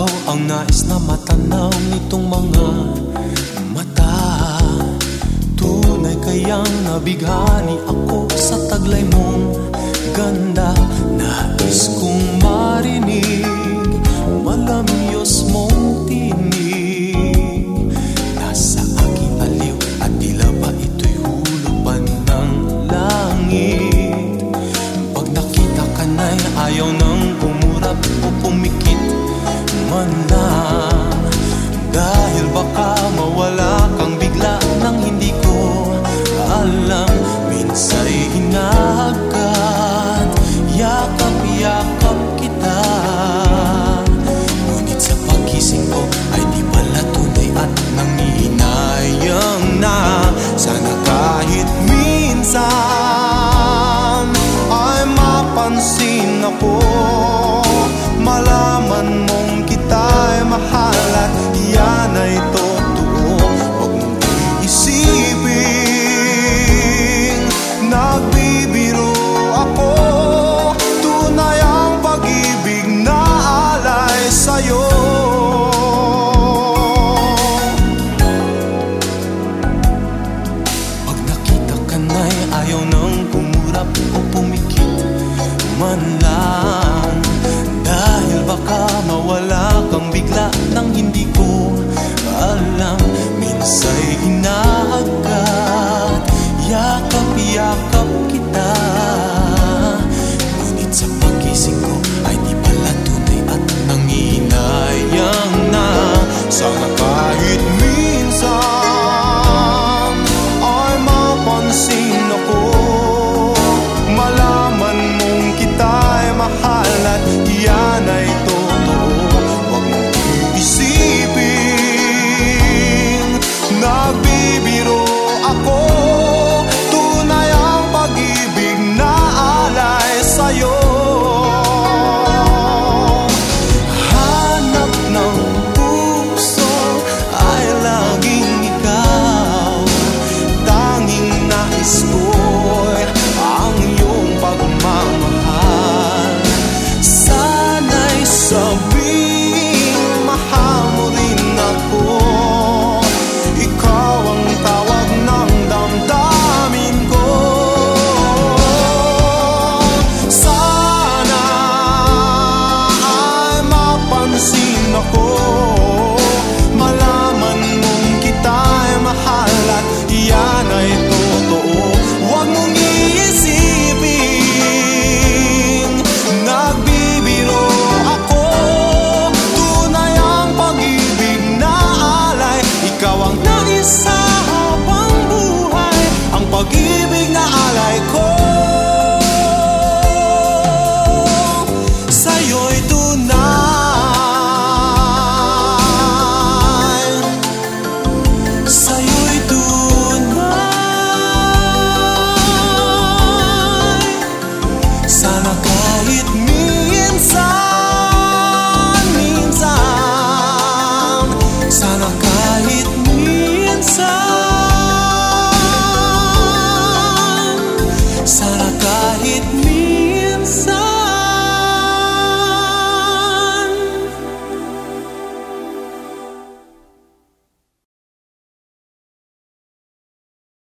ikaw ang nais na matanaw nitong mga mata. Tunay kayang nabighani ako sa taglay mong ganda. Nais kong Dahil baka mawala kang bigla Nang hindi ko alam. Minsa'y hinahagkat Yakap-yakap kita. Ngunit sa pagising ko Ay di pala tunay at nangihinayang na. Sana kahit minsan Ay mapansin ako. Malaman mong kita'y mahal at